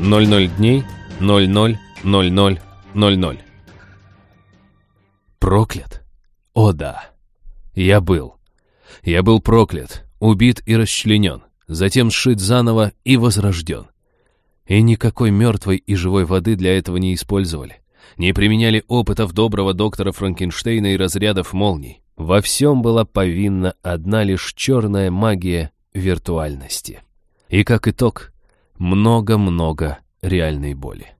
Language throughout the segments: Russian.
00 дней 00 00 00. Проклят? О да. Я был. Я был проклят, убит и расчленен, затем сшит заново и возрожден. И никакой мертвой и живой воды для этого не использовали. Не применяли опытов доброго доктора Франкенштейна и разрядов молний. Во всем была повинна одна лишь черная магия виртуальности. И как итог, много-много реальной боли.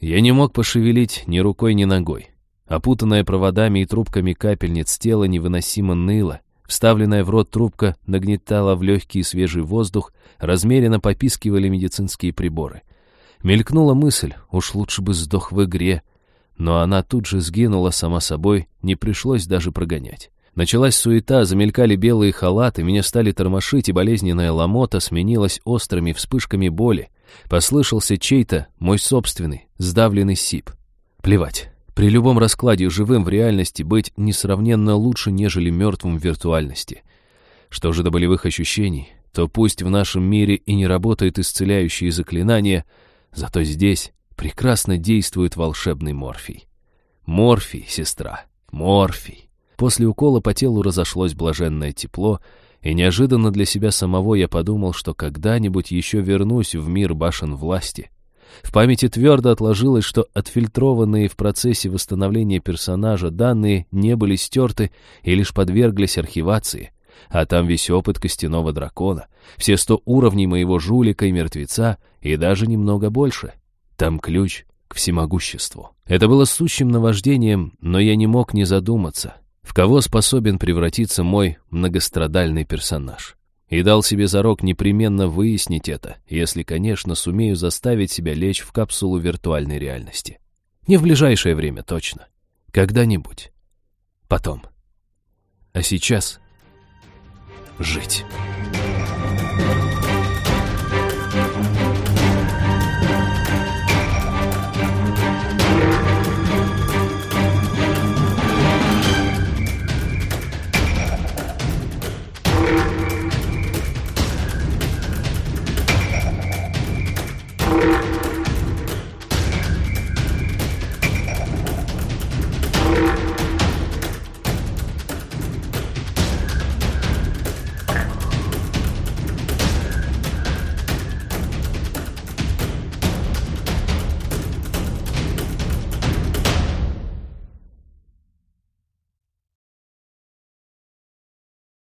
Я не мог пошевелить ни рукой, ни ногой. Опутанная проводами и трубками капельниц тело невыносимо ныло, вставленная в рот трубка нагнетала в легкий свежий воздух, размеренно попискивали медицинские приборы. Мелькнула мысль, уж лучше бы сдох в игре, но она тут же сгинула сама собой, не пришлось даже прогонять. Началась суета, замелькали белые халаты, меня стали тормошить, и болезненная ломота сменилась острыми вспышками боли. Послышался чей-то, мой собственный, сдавленный сип. Плевать. При любом раскладе живым в реальности быть несравненно лучше, нежели мертвым в виртуальности. Что же до болевых ощущений, то пусть в нашем мире и не работают исцеляющие заклинания, зато здесь прекрасно действует волшебный морфий. Морфий, сестра, морфий. После укола по телу разошлось блаженное тепло, и неожиданно для себя самого я подумал, что когда-нибудь еще вернусь в мир башен власти. В памяти твердо отложилось, что отфильтрованные в процессе восстановления персонажа данные не были стерты и лишь подверглись архивации, а там весь опыт костяного дракона, все сто уровней моего жулика и мертвеца, и даже немного больше. Там ключ к всемогуществу. Это было сущим наваждением, но я не мог не задуматься — в кого способен превратиться мой многострадальный персонаж. И дал себе зарок непременно выяснить это, если, конечно, сумею заставить себя лечь в капсулу виртуальной реальности. Не в ближайшее время, точно. Когда-нибудь. Потом. А сейчас жить.